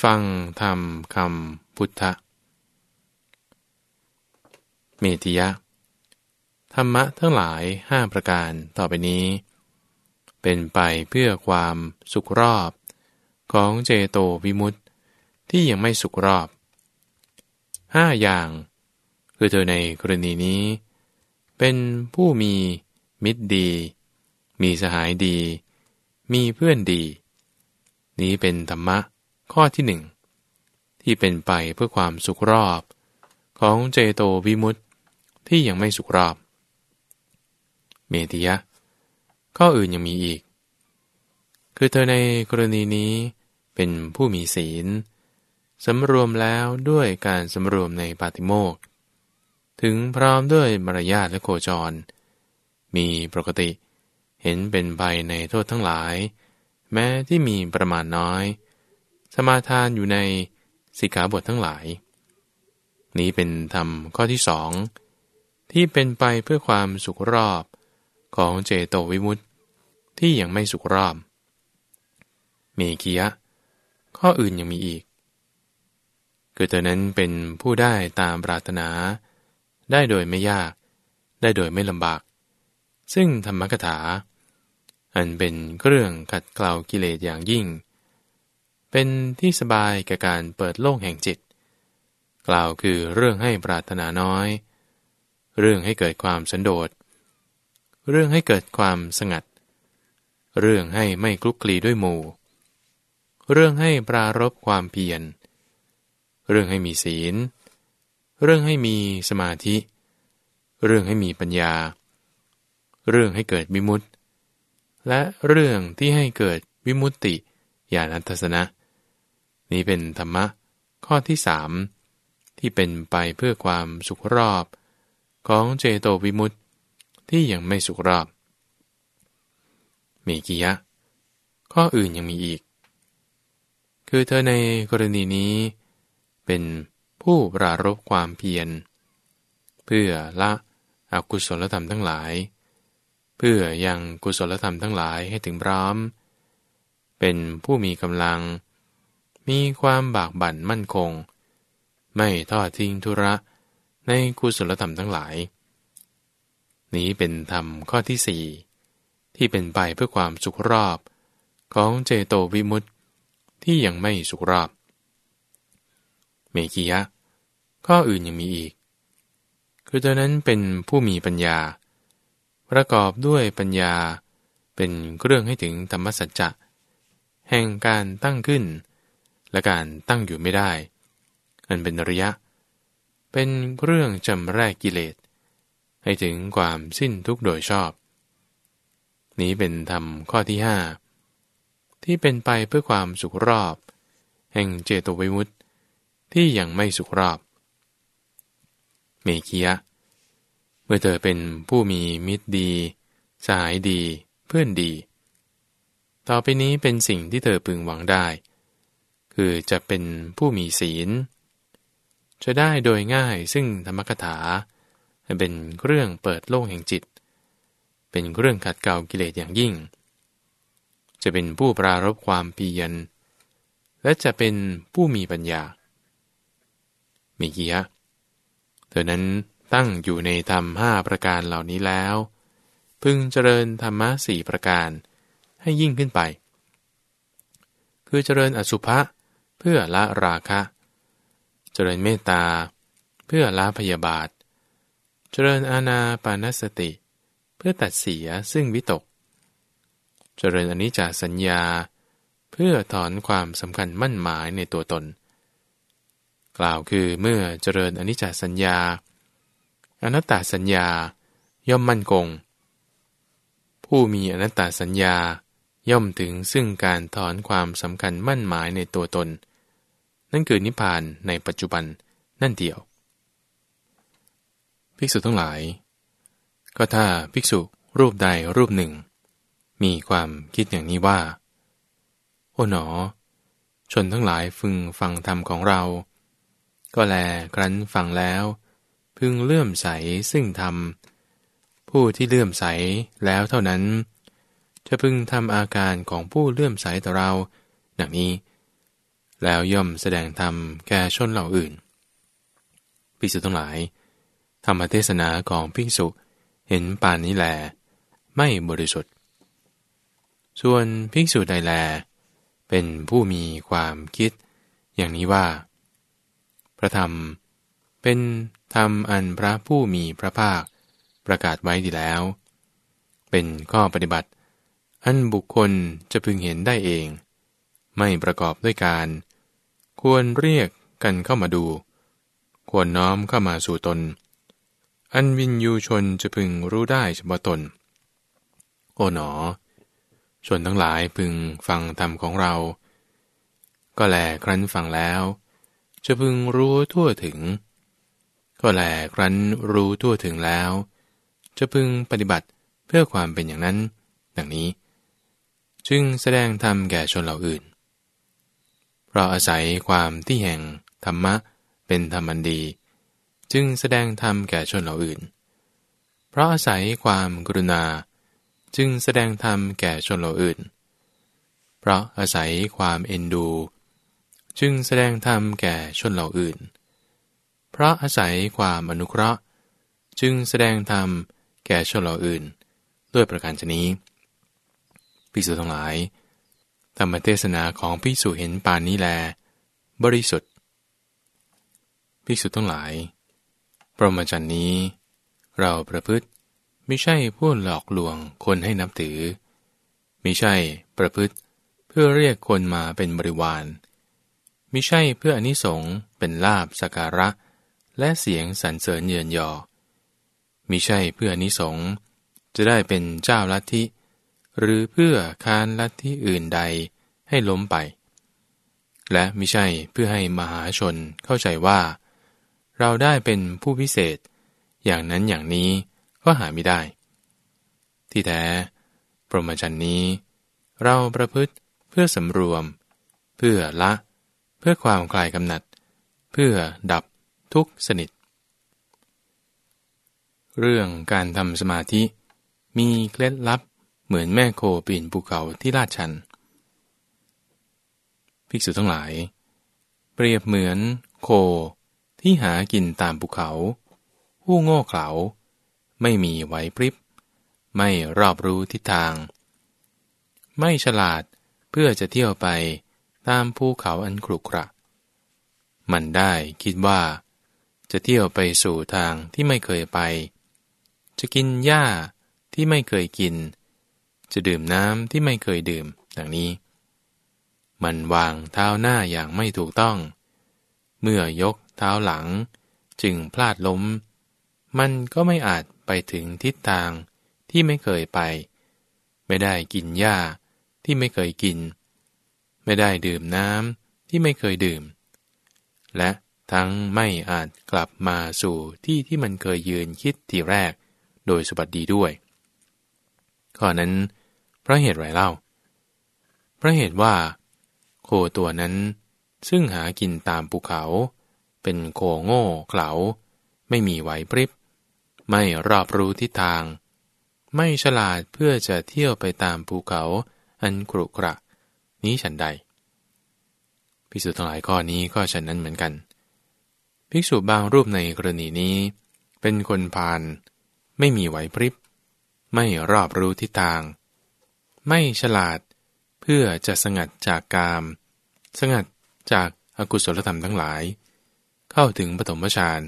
ฟังธรรมคำพุทธเมติยะ ธรรมะทั้งหลายห้าประการต่อไปนี้ เป็นไปเพื่อความสุขรอบของเจโตวิมุตติที่ยังไม่สุขรอบห้าอย่าง คือเธอในกรณีนี้ เป็นผู้มีมิตรดี มีสหายดี มีเพื่อนดี นี้เป็นธรรมะ ข้อที่หนึ่งที่เป็นไปเพื่อความสุขรอบ ของเจโตวิมุตติที่ยังไม่สุขรอบ เมติยะ ข้ออื่นยังมีอีก คือเธอในกรณีนี้เป็นผู้มีศีลสำรวมแล้วด้วยการสำรวมในปาติโมกถึงพร้อมด้วยมารยาทและโคจร มีปกติเห็นเป็นไปในโทษทั้งหลาย แม้ที่มีประมาณน้อย สมาทานอยู่ในสิกขาบททั้งหลาย นี้เป็นธรรมข้อที่สองที่เป็นไปเพื่อความสุขรอบของเจโตวิมุตติที่ยังไม่สุขรอบเมกียะ ข้ออื่นยังมีอีก คือเธอนั้นเป็นผู้ได้ตามปรารถนา ได้โดยไม่ยาก ได้โดยไม่ลำบาก ซึ่งธรรมกถา อันเป็นเครื่องขัดเกลากิเลสอย่างยิ่ง เป็นที่สบายแก่การเปิดโลกแห่งจิต กล่าวคือเรื่องให้ปรารถนาน้อย เรื่องให้เกิดความสันโดษ เรื่องให้เกิดความสงัด เรื่องให้ไม่คลุกคลีด้วยหมู่ เรื่องให้ปรารบความเพียร เรื่องให้มีศีล เรื่องให้มีสมาธิ เรื่องให้มีปัญญา เรื่องให้เกิดวิมุตติ และเรื่องที่ให้เกิดวิมุตติญาณทัศนะ นี้เป็นธรรมะข้อที่สามที่เป็นไปเพื่อความสุขรอบ ของเจโตวิมุตติที่ยังไม่สุขรอบ มีกิยะ ข้ออื่นยังมีอีก คือเธอในกรณีนี้ เป็นผู้ปรารบความเพียร เพื่อละอกุศลธรรมทั้งหลาย เพื่อยังกุศลธรรมทั้งหลายให้ถึงพร้อม เป็นผู้มีกำลัง มีความบากบั่นมั่นคง ไม่ทอดทิ้งธุระในกุศลธรรมทั้งหลาย นี้เป็นธรรมข้อที่สี่ที่เป็นไปเพื่อความสุขรอบ ของเจโตวิมุตติที่ยังไม่สุขรอบ เมกียะ ข้ออื่นยังมีอีก คือตอนนั้นเป็นผู้มีปัญญา ประกอบด้วยปัญญาเป็นเครื่องให้ถึงธรรมสัจจะแห่งการตั้งขึ้น และการตั้งอยู่ไม่ได้ อันเป็นระยะ เป็นเรื่องจำแรกกิเลส ให้ถึงความสิ้นทุกโดยชอบ นี้เป็นธรรมข้อที่ห้าที่เป็นไปเพื่อความสุขรอบ แห่งเจโตวิมุตติที่ยังไม่สุขรอบ เมคียะ เมื่อเธอเป็นผู้มีมิตรดี สายดี เพื่อนดี ต่อไปนี้เป็นสิ่งที่เธอพึงหวังได้ คือจะเป็นผู้มีศีล จะได้โดยง่ายซึ่งธรรมกถา เป็นเรื่องเปิดโลกแห่งจิต เป็นเรื่องขัดเกลากิเลสอย่างยิ่ง จะเป็นผู้ปรารบความเพียร และจะเป็นผู้มีปัญญามีกียะเธอนั้นตั้งอยู่ในธรรมห้าประการเหล่านี้แล้ว พึงเจริญธรรมะสี่ประการให้ยิ่งขึ้นไป คือเจริญอสุภะ เพื่อละราคะ เจริญเมตตา เพื่อละพยาบาท เจริญอาณาปานสติ เพื่อตัดเสียซึ่งวิตก เจริญอนิจจสัญญา เพื่อถอนความสำคัญมั่นหมายในตัวตน กล่าวคือเมื่อเจริญอนิจจสัญญา อนัตตาสัญญา ย่อมมั่นคง ผู้มีอนัตตาสัญญาย่อมถึงซึ่งการถอนความสำคัญมั่นหมายในตัวตน นั่นคือนิพพานในปัจจุบันนั่นเดียว ภิกษุทั้งหลาย ก็ถ้าภิกษุรูปใดรูปหนึ่ง มีความคิดอย่างนี้ว่า โอ๋หนอ ชนทั้งหลายพึงฟังธรรมของเรา ก็แลครั้นฟังแล้ว พึงเลื่อมใสซึ่งธรรม ผู้ที่เลื่อมใสแล้วเท่านั้น จะพึงทำอาการของผู้เลื่อมใสต่อเรา ดังนี้ แล้วย่อมแสดงธรรมแก่ชนเหล่าอื่น ภิกษุทั้งหลาย ธรรมเทศนาของภิกษุเห็นปานนี้แล ไม่บริสุทธิ์ ส่วนภิกษุใดแล เป็นผู้มีความคิด อย่างนี้ว่า พระธรรมเป็นธรรมอันพระผู้มีพระภาคประกาศไว้ดีแล้ว เป็นข้อปฏิบัติ อันบุคคลจะพึงเห็นได้เอง ไม่ประกอบด้วยการ ควรเรียกกันเข้ามาดู ควรน้อมเข้ามาสู่ตน อันวินยูชนจะพึงรู้ได้เฉพาะตน โอ๋หนอ ชนทั้งหลายพึงฟังธรรมของเรา ก็แลครั้นฟังแล้ว จะพึงรู้ทั่วถึง ก็แลครั้นรู้ทั่วถึงแล้ว จะพึงปฏิบัติเพื่อความเป็นอย่างนั้น ดังนี้ จึงแสดงธรรมแก่ชนเหล่าอื่น เพราะอาศัยความที่แห่งธรรมะเป็นธรรมันดี จึงแสดงธรรมแก่ชนเหล่าอื่น เพราะอาศัยความกรุณา จึงแสดงธรรมแก่ชนเหล่าอื่น เพราะอาศัยความเอ็นดู จึงแสดงธรรมแก่ชนเหล่าอื่น เพราะอาศัยความอนุเคราะห์ จึงแสดงธรรมแก่ชนเหล่าอื่น ด้วยประการชนี้ภิกษุทั้งหลาย ธรรมเทศนาของภิกษุเห็นปานนี้แล บริสุทธิ์ภิกษุทั้งหลายประมจันนี้ เราประพฤติไม่ใช่พูดหลอกลวงคนให้นับถือไม่ใช่ประพฤติเพื่อเรียกคนมาเป็นบริวารมิใช่เพื่ออนิสงส์เป็นลาบสการะ และเสียงสรรเสริญเยินยอมิใช่เพื่ออนิสงส์จะได้เป็นเจ้าลัทธิ หรือเพื่อคานลัทธิอื่นใดให้ล้มไป และไม่ใช่เพื่อให้มหาชนเข้าใจว่า เราได้เป็นผู้พิเศษ อย่างนั้นอย่างนี้ก็หาไม่ได้ ที่แท้ปรมจันนี้ เราประพฤติเพื่อสำรวม เพื่อละ เพื่อความคลายกำหนัด เพื่อดับทุกสนิท เรื่องการทำสมาธิมีเคล็ดลับ เหมือนแม่โคปีนภูเขาที่ลาดชัน ภิกษุทั้งหลาย เปรียบเหมือนโคที่หากินตามภูเขาผู้โง่เขลาไม่มีไหวพริบ ไม่รอบรู้ทิศทาง ไม่ฉลาดเพื่อจะเที่ยวไปตามภูเขาอันครุขระ มันได้คิดว่า จะเที่ยวไปสู่ทางที่ไม่เคยไป จะกินหญ้าที่ไม่เคยกิน จะดื่มน้ำที่ไม่เคยดื่มดังนี้ มันวางเท้าหน้าอย่างไม่ถูกต้อง เมื่อยกเท้าหลัง จึงพลาดล้ม มันก็ไม่อาจไปถึงทิศทางที่ไม่เคยไป ไม่ได้กินหญ้าที่ไม่เคยกิน ไม่ได้ดื่มน้ำที่ไม่เคยดื่ม และทั้งไม่อาจกลับมาสู่ที่ที่มันเคยยืนคิดทีแรก โดยสบัดดีด้วย ข้อนั้น เพราะเหตุไรเล่า เพราะเหตุว่า โคตัวนั้น ซึ่งหากินตามภูเขา เป็นโคโง่เขลา ไม่มีไหวพริบ ไม่รอบรู้ทิศทาง ไม่ฉลาดเพื่อจะเที่ยวไปตามภูเขา อันกรุกระ นี้ฉันใด ภิกษุทั้งหลายข้อนี้ก็ฉันนั้นเหมือนกัน ภิกษุบางรูปในกรณีนี้ เป็นคนพาลไม่มีไหวพริบ ไม่รอบรู้ทิศทาง ไม่ฉลาด เพื่อจะสงัดจากกาม สงัดจากอากุศลธรรมทั้งหลาย เข้าถึงปฐมฌาน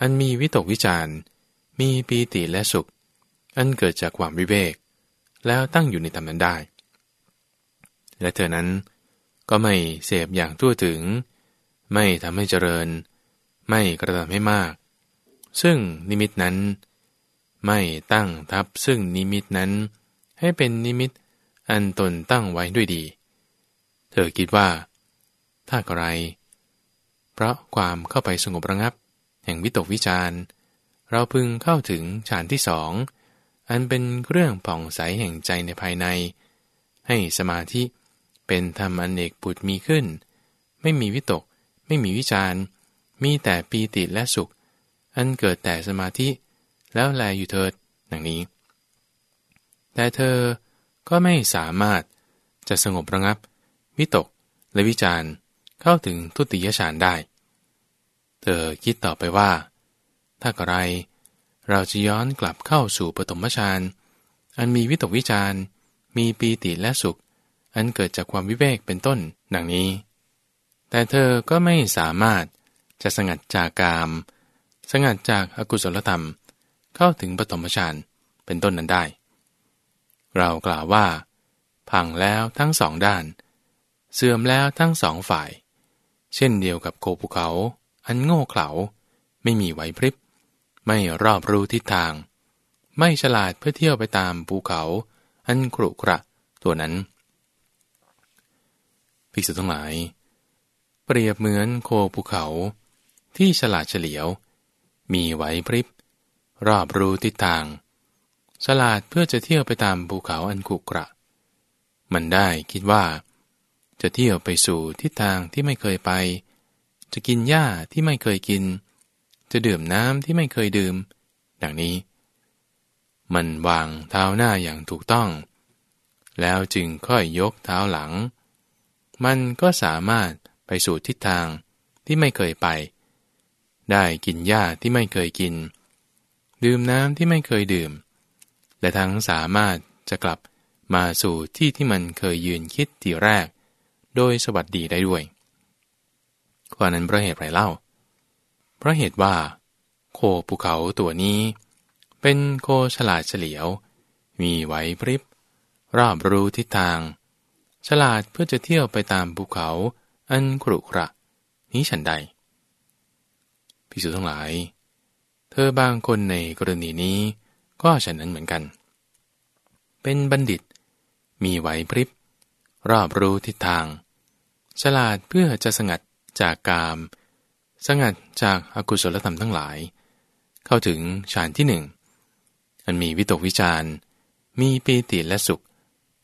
อันมีวิตกวิจารมีปีติและสุข อันเกิดจากความวิเวก แล้วตั้งอยู่ในธรรมนั้นได้ และเธอนั้นก็ไม่เสพอย่างทั่วถึง ไม่ทำให้เจริญ ไม่กระทำให้มาก ซึ่งนิมิตนั้น ไม่ตั้งทับซึ่งนิมิตนั้น ให้เป็นนิมิตอันตนตั้งไว้ด้วยดี เธอคิดว่า ถ้าอะไร เพราะความเข้าไปสงบระงับ แห่งวิตกวิจารณ์เราพึงเข้าถึงฌานที่สอง อันเป็นเรื่องผ่องใสแห่งใจในภายใน ให้สมาธิเป็นธรรมอนเอกปุดมีขึ้น ไม่มีวิตก ไม่มีวิจารณ์มีแต่ปีติและสุข อันเกิดแต่สมาธิ แล้วแลอยู่เถิดดังนี้ แต่เธอก็ไม่สามารถจะสงบระงับ วิตกและวิจารณ์เข้าถึงทุติยฌานได้ เธอคิดต่อไปว่า ถ้ากระไรเราจะย้อนกลับเข้าสู่ปฐมฌานอันมีวิตกวิจารณ์มีปีติและสุข อันเกิดจากความวิเวกเป็นต้นดังนี้ แต่เธอก็ไม่สามารถจะสงัดจากกาม สงัดจากอากุศลธรรม เข้าถึงปฐมฌานเป็นต้นนั้นได้ เรากล่าวว่า พังแล้วทั้งสองด้าน เสื่อมแล้วทั้งสองฝ่าย เช่นเดียวกับโคภูเขา อันโง่เขลาไม่มีไหวพริบ ไม่รอบรู้ทิศทาง ไม่ฉลาดเพื่อเที่ยวไปตามภูเขา อันกรุกระตัวนั้นภิกษุทั้งหลาย เปรียบเหมือนโคภูเขา ที่ฉลาดเฉลียว มีไหวพริบ รอบรู้ทิศทาง ฉลาดเพื่อจะเที่ยวไปตามภูเขาอันขุกระ มันได้คิดว่า จะเที่ยวไปสู่ทิศทางที่ไม่เคยไป จะกินหญ้าที่ไม่เคยกิน จะดื่มน้ำที่ไม่เคยดื่ม ดังนี้ มันวางเท้าหน้าอย่างถูกต้อง แล้วจึงค่อยยกเท้าหลัง มันก็สามารถไปสู่ทิศทางที่ไม่เคยไป ได้กินหญ้าที่ไม่เคยกิน ดื่มน้ำที่ไม่เคยดื่ม และทั้งสามารถจะกลับมาสู่ที่ที่มันเคยยืนคิดทีแรก โดยสวัสดีได้ด้วยข้อนั้นเพราะเหตุไรเล่า เพราะเหตุว่า โคภูเขาตัวนี้ เป็นโคฉลาดเฉลียว มีไหวพริบ รอบรู้ทิศทาง ฉลาดเพื่อจะเที่ยวไปตามภูเขาอันกรุกระ นี้ฉันใดพิสุทั้งหลาย เธอบางคนในกรณีนี้ ก็ฉะนั้นเหมือนกัน เป็นบัณฑิต มีไหวพริบ รอบรู้ทิศทาง ฉลาดเพื่อจะสงัดจากกาม สงัดจากอากุศลธรรมทั้งหลาย เข้าถึงฌานที่หนึ่งอันมีวิตกวิจารมีปีติและสุข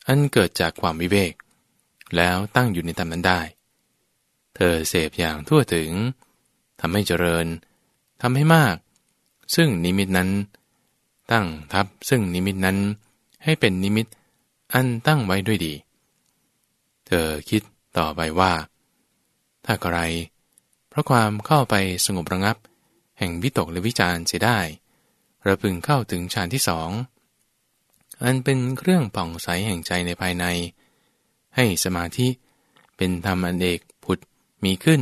อันเกิดจากความวิเวก แล้วตั้งอยู่ในธรรมนั้นได้ เธอเสพอย่างทั่วถึงทำให้เจริญทำให้มาก ซึ่งนิมิตนั้น ตั้งทับซึ่งนิมิตนั้นให้เป็นนิมิตอันตั้งไว้ด้วยดี เธอคิดต่อไปว่า ถ้าใครเพราะความเข้าไปสงบระงับ แห่งวิตกและวิจารณ์เสียได้เราพึงเข้าถึงฌานที่สองอันเป็นเครื่องป่องใสแห่งใจในภายใน ให้สมาธิเป็นธรรมอันเอกผุดมีขึ้น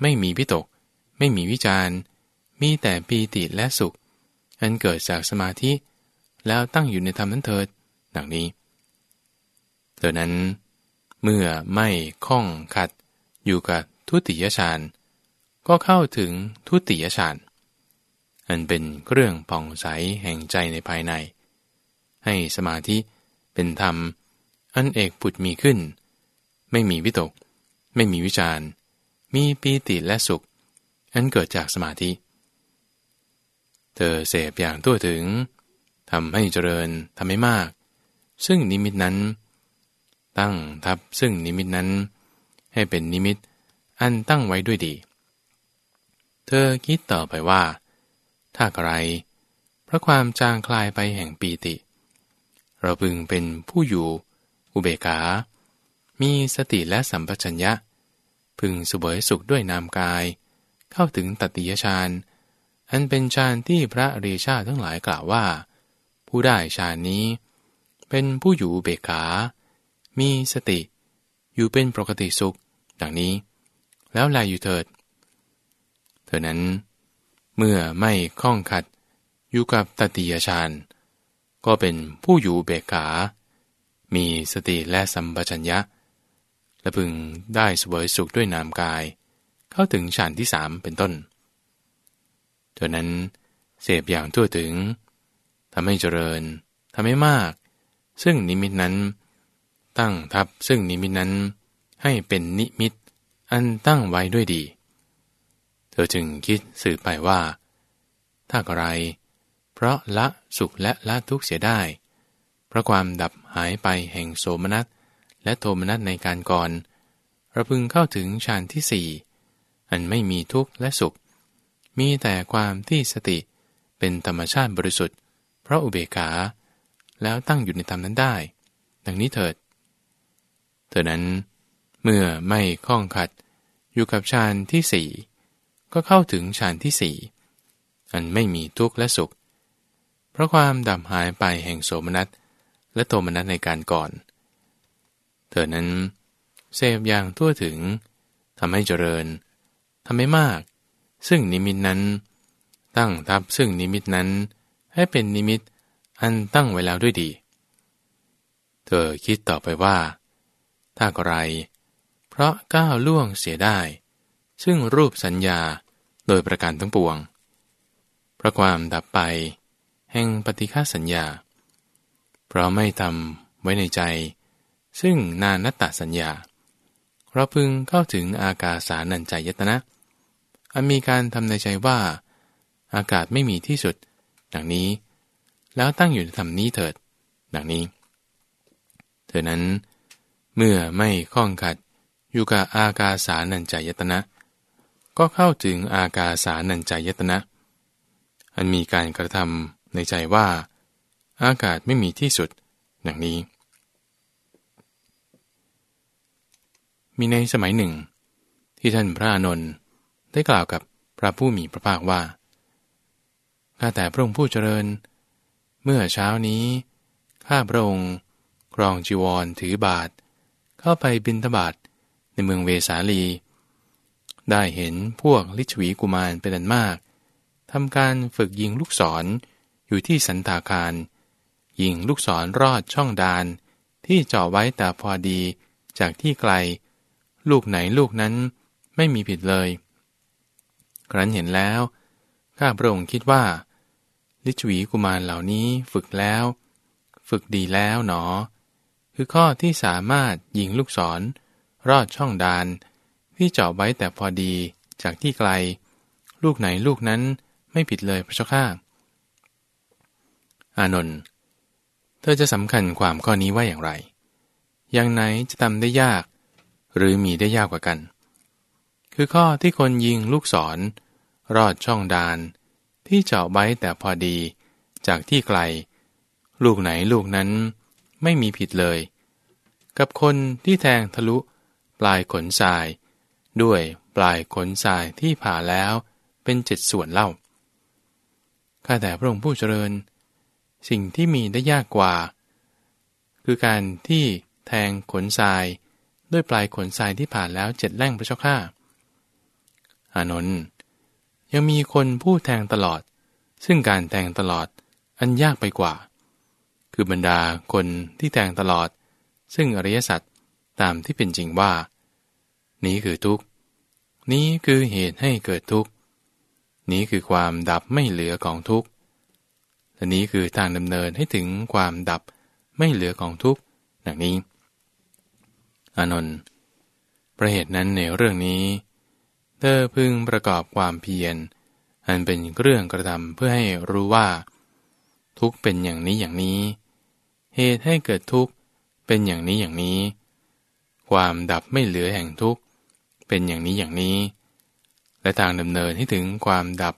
ไม่มีวิตก ไม่มีวิจารณ์มีแต่ปีติและสุข อันเกิดจากสมาธิ แล้วตั้งอยู่ในธรรมนั้นเถิดดังนี้เธอนั้น เมื่อไม่คล้องขัดอยู่กับทุติยฌานก็เข้าถึงทุติยฌานอันเป็นเครื่องผ่องใสแห่งใจในภายใน ให้สมาธิเป็นธรรม อันเอกปุดมีขึ้น ไม่มีวิตก ไม่มีวิจารมีปีติและสุข อันเกิดจากสมาธิ เธอเสพอย่างทั่วถึงทำให้เจริญทำให้มาก ซึ่งนิมิตนั้น ตั้งทับซึ่งนิมิตนั้น ให้เป็นนิมิตอันตั้งไว้ด้วยดี เธอคิดต่อไปว่า ถ้าใครเพราะความจางคลายไปแห่งปีติ เราพึงเป็นผู้อยู่ อุเบกา มีสติและสัมปชัญญะ พึงสุบยสุขด้วยนามกาย เข้าถึงตัติยฌาน อันเป็นฌานที่พระเรชาทั้งหลายกล่าวว่า ผู้ได้ฌานนี้ เป็นผู้อยู่เบกขา มีสติ อยู่เป็นปกติสุข ดังนี้ แล้วลายอยู่เถิด เธอนั้น เมื่อไม่คล้องขัดอยู่กับตติยฌานก็เป็นผู้อยู่เบกขา มีสติและสัมปชัญญะ และพึงได้สวยสุขด้วยนามกาย เข้าถึงฌานที่สามเป็นต้น เท่านั้นเสพอย่างทั่วถึงทำให้เจริญทำให้มาก ซึ่งนิมิตนั้น ตั้งทับซึ่งนิมิตนั้น ให้เป็นนิมิตอันตั้งไว้ด้วยดี เธอจึงคิดสืบไปว่า ถ้าอะไร เพราะละสุขและละทุกข์เสียได้ เพราะความดับหายไปแห่งโสมนัสและโทมนัสในการก่อนเราพึงเข้าถึงฌานที่สี่อันไม่มีทุกข์และสุข มีแต่ความที่สติเป็นธรรมชาติบริสุทธิ์ เพราะอุเบกขา แล้วตั้งอยู่ในธรรมนั้นได้ ดังนี้เถิด เธอนั้น เมื่อไม่คล้องขัดอยู่กับฌานที่สี่ก็เข้าถึงฌานที่สี่อันไม่มีทุกข์และสุข เพราะความดับหายไปแห่งโสมนัสและโทมนัสในการก่อน เธอนั้นเสพอย่างทั่วถึงทำให้เจริญทำให้มาก ซึ่งนิมิตนั้น ตั้งทับซึ่งนิมิตนั้น ให้เป็นนิมิตอันตั้งไว้แล้วด้วยดี เธอคิดต่อไปว่า ถ้าไร เพราะก้าวล่วงเสียได้ ซึ่งรูปสัญญาโดยประการทั้งปวง เพราะความดับไป แห่งปฏิฆาสัญญา เพราะไม่ทำไว้ในใจ ซึ่งนานนัตตสัญญา เราพึงเข้าถึงอากาสานัญจายตนะ อันมีการทำในใจว่า อากาศไม่มีที่สุด ดังนี้ แล้วตั้งอยู่ในธรรมนี้เถิด ดังนี้ เธอนั้น เมื่อไม่คล้องขัดอยู่กับอากาสานัญจายตนะ ก็เข้าถึงอากาสานัญจายตนะ อันมีการกระทำในใจว่า อากาศไม่มีที่สุด ดังนี้ มีในสมัยหนึ่ง ที่ท่านพระานนท์ ได้กล่าวกับพระผู้มีพระภาคว่า ข้าแต่พระองค์ผู้เจริญ เมื่อเช้านี้ ข้าพระองค์กรองจีวรถือบาท เข้าไปบินทบาทในเมืองเวสาลี ได้เห็นพวกลิชวีกุมารเป็นอันมากทำการฝึกยิงลูกศรออยู่ที่สันตาคาร ยิงลูกศรรอดช่องดาน ที่เจาะไว้แต่พอดีจากที่ไกล ลูกไหนลูกนั้นไม่มีผิดเลย ครั้นเห็นแล้ว ข้าพระองค์คิดว่า ลิชวีกุมารเหล่านี้ฝึกแล้ว ฝึกดีแล้วหนอ คือข้อที่สามารถยิงลูกศร รอดช่องดาน ที่เจาะไว้แต่พอดีจากที่ไกล ลูกไหนลูกนั้นไม่ผิดเลยพระเจ้าข้าอานนท์เธอจะสำคัญความข้อนี้ว่าอย่างไร อย่างไหนจะทำได้ยาก หรือมีได้ยากกว่ากัน คือข้อที่คนยิงลูกศร รอดช่องดาน ที่เจาะไว้แต่พอดี จากที่ไกล ลูกไหนลูกนั้นไม่มีผิดเลย กับคนที่แทงทะลุ ปลายขนทราย ด้วยปลายขนทรายที่ผ่าแล้วเป็นเจ็ดส่วนเล่าข้าแต่พระองค์ผู้เจริญ สิ่งที่มีได้ยากกว่า คือการที่แทงขนทราย ด้วยปลายขนทรายที่ผ่านแล้วเจ็ดแล่งพระเจ้าข้า อานนท์ยังมีคนผู้แทงตลอด ซึ่งการแทงตลอดอันยากไปกว่า คือบรรดาคนที่แทงตลอด ซึ่งอริยสัจตามที่เป็นจริงว่า นี้คือทุกข์นี้คือเหตุให้เกิดทุกข์นี้คือความดับไม่เหลือของทุกข์และนี้คือทางดำเนินให้ถึงความดับไม่เหลือของทุกข์ดังนี้ อานนท์ประเหตุนั้นในเรื่องนี้ ธอพึงประกอบความเพียร อันเป็นเรื่องกระทำเพื่อให้รู้ว่า ทุกเป็นอย่างนี้อย่างนี้ เหตุให้เกิดทุกข์เป็นอย่างนี้อย่างนี้ ความดับไม่เหลือแห่งทุกข์เป็นอย่างนี้อย่างนี้ และทางดำเนินให้ถึงความดับ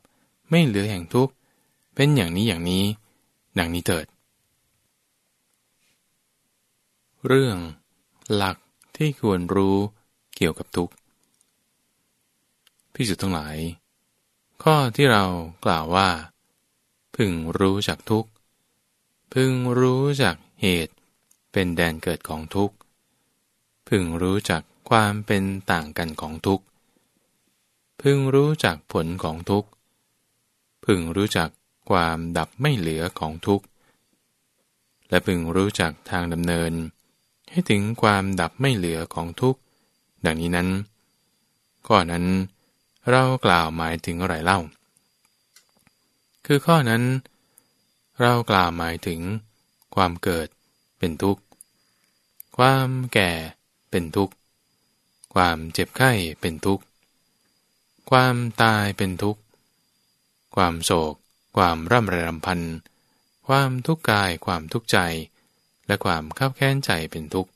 ไม่เหลือแห่งทุกข์เป็นอย่างนี้อย่างนี้ ดังนี้เถิด เรื่อง หลักที่ควรรู้เกี่ยวกับทุกข์ พิสุทั้งหลาย ข้อที่เรากล่าวว่า พึงรู้จักทุกพึงรู้จักเหตุเป็นแดนเกิดของทุกข์พึงรู้จักความเป็นต่างกันของทุกข์พึงรู้จักผลของทุกข์พึงรู้จักความดับไม่เหลือของทุกข์และพึงรู้จักทางดำเนิน ให้ถึงความดับไม่เหลือของทุกข์ดังนี้นั้น ข้อนั้น เรากล่าวหมายถึงอะไรเล่า คือข้อนั้น เรากล่าวหมายถึง ความเกิดเป็นทุกข์ ความแก่เป็นทุกข์ ความเจ็บไข้เป็นทุกข์ ความตายเป็นทุกข์ ความโศก ความร่ำไรรำพัน ความทุกข์กาย ความทุกข์ใจ และความข้าแค้นใจเป็นทุกข์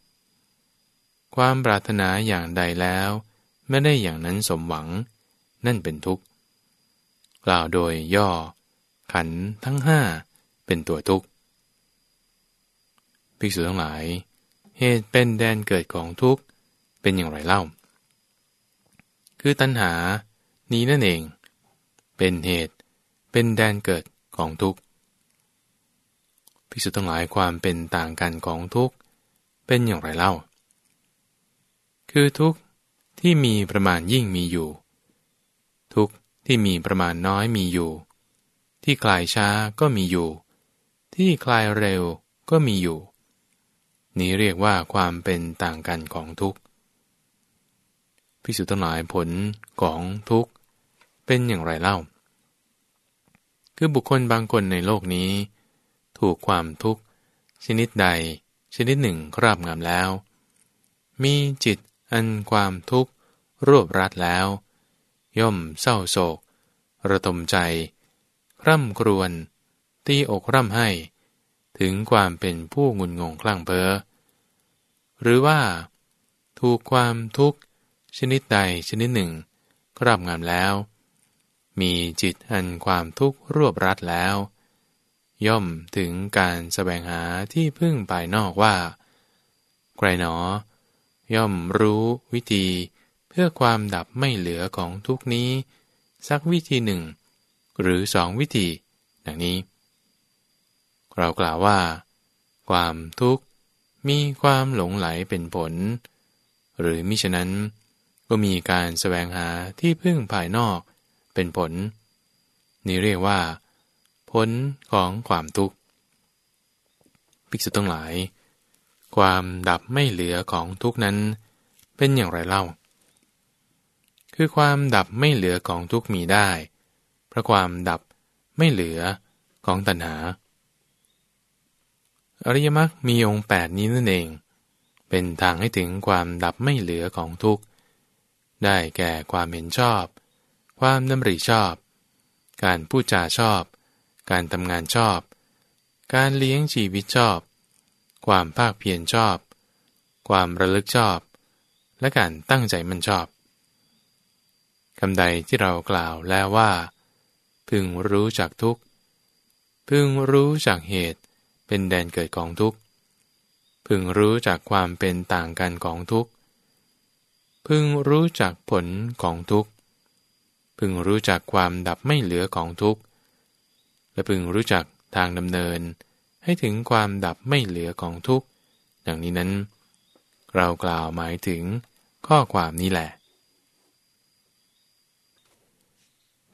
ความปรารถนาอย่างใดแล้ว ไม่ได้อย่างนั้นสมหวัง นั่นเป็นทุกข์กล่าวโดยย่อ ขันทั้งห้าเป็นตัวทุกข์ภิกษุทั้งหลาย เหตุเป็นแดนเกิดของทุกข์เป็นอย่างไรเล่า คือตัณหานี้นั่นเอง เป็นเหตุเป็นแดนเกิดของทุกข์ภิกษุทั้งหลายความเป็นต่างกันของทุกข์เป็นอย่างไรเล่า คือทุกข์ที่มีประมาณยิ่งมีอยู่ ทุกข์ที่มีประมาณน้อยมีอยู่ ที่คลายช้าก็มีอยู่ ที่คลายเร็วก็มีอยู่ นี้เรียกว่าความเป็นต่างกันของทุกข์พิสุทั้งหลายผลของทุกข์เป็นอย่างไรเล่า คือบุคคลบางคนในโลกนี้ ถูกความทุกข์ชนิดใดชนิดหนึ่งครอบงำแล้ว มีจิตอันความทุกข์รวบรัดแล้ว ย่อมเศร้าโศก ระทมใจ ร่ำครวญตีอกร่ำให้ ถึงความเป็นผู้งุนงงคลั่งเพ้อหรือว่า ถูกความทุกข์ชนิดใดชนิดหนึ่งครอบงำแล้ว มีจิตอันความทุกข์รวบรัดแล้ว ย่อมถึงการแสวงหาที่พึ่งภายนอกว่า ใครหนอ ย่อมรู้วิธี เพื่อความดับไม่เหลือของทุกนี้ สักวิธีหนึ่ง หรือสองวิธี ดังนี้ เรากล่าวว่า ความทุกข์มีความหลงไหลเป็นผล หรือมิฉะนั้นก็มีการแสวงหาที่พึ่งภายนอกเป็นผล นี่เรียกว่า ผลของความทุกข์ภิกษุทั้งหลาย ความดับไม่เหลือของทุกนั้น เป็นอย่างไรเล่า คือความดับไม่เหลือของทุกมีได้ เพราะความดับไม่เหลือของตัณหา อริยมรรคมีองค์แปดนี้นั่นเอง เป็นทางให้ถึงความดับไม่เหลือของทุกข์ ได้แก่ความเห็นชอบ ความดำริชอบ การพูดจาชอบ การทำงานชอบ การเลี้ยงชีวิตชอบ ความภาคเพียรชอบ ความระลึกชอบ และการตั้งใจมันชอบ คำใดที่เรากล่าวแล้วว่า พึงรู้จักทุกพึงรู้จักเหตุเป็นแดนเกิดของทุกข์ พึงรู้จากความเป็นต่างกันของทุกข์ พึงรู้จักผลของทุกข์ พึงรู้จักความดับไม่เหลือของทุกข์ และพึงรู้จักทางดำเนิน ให้ถึงความดับไม่เหลือของทุกข์อย่างนี้นั้น เรากล่าวหมายถึงข้อความนี้แหละ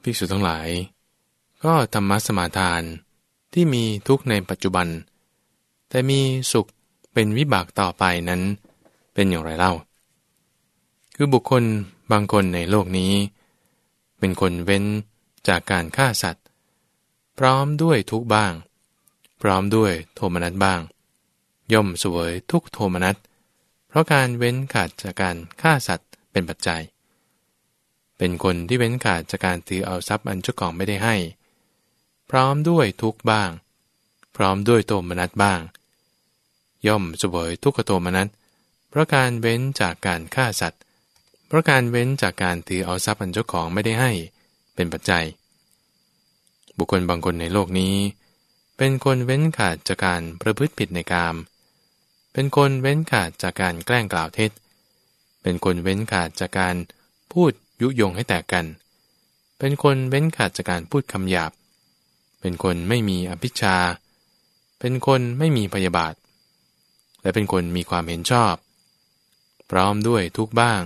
ภิกษุทั้งหลาย ก็ธรรมะสมาทานที่มีทุกในปัจจุบัน แต่มีสุขเป็นวิบากต่อไปนั้น เป็นอย่างไรเล่า คือบุคคลบางคนในโลกนี้ เป็นคนเว้นจากการฆ่าสัตว์ พร้อมด้วยทุกบ้าง พร้อมด้วยโทมนัสบ้าง ย่อมสวยทุกโทมนัสเพราะการเว้นขาดจากการฆ่าสัตว์เป็นปัจจัย เป็นคนที่เว้นขาดจากการถือเอาทรัพย์อันเจ้าของไม่ได้ให้ พร้อมด้วยทุกบ้าง พร้อมด้วยโทมนัสบ้าง ย่อมสวยทุกขโทมนัสเพราะการเว้นจากการฆ่าสัตว์ เพราะการเว้นจากการถือเอาทรัพย์อันเจ้าของไม่ได้ให้ เป็นปัจจัย บุคคลบางคนในโลกนี้ เป็นคนเว้นขาดจากการประพฤติผิดในกาม เป็นคนเว้นขาดจากการแกล้งกล่าวเท็จ เป็นคนเว้นขาดจากการพูด ยุยงให้แตกกัน เป็นคนเว้นขาดจากการพูดคำหยาบ เป็นคนไม่มีอภิชา เป็นคนไม่มีพยาบาท และเป็นคนมีความเห็นชอบ พร้อมด้วยทุกบ้าง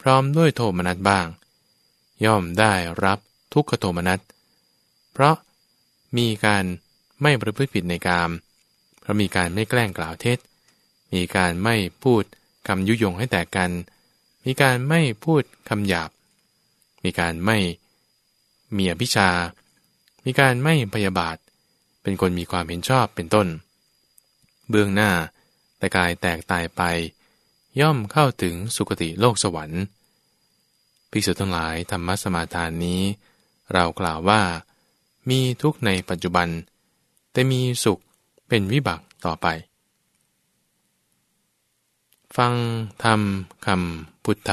พร้อมด้วยโทมนัสบ้าง ย่อมได้รับทุกขโทมนัส เพราะมีการไม่ประพฤติผิดในกาม เพราะมีการไม่แกล้งกล่าวเท็จ มีการไม่พูดคำยุยงให้แตกกัน มีการไม่พูดคำหยาบ มีการไม่มีอภิชา มีการไม่พยาบาท เป็นคนมีความเห็นชอบเป็นต้น เบื้องหน้าแต่กายแตกตายไป ย่อมเข้าถึงสุคติโลกสวรรค์ภิกษุทั้งหลายธรรมสมาทานนี้ เรากล่าวว่า มีทุกในปัจจุบัน แต่มีสุขเป็นวิบัติต่อไป ฟังธรรมคำพุทธ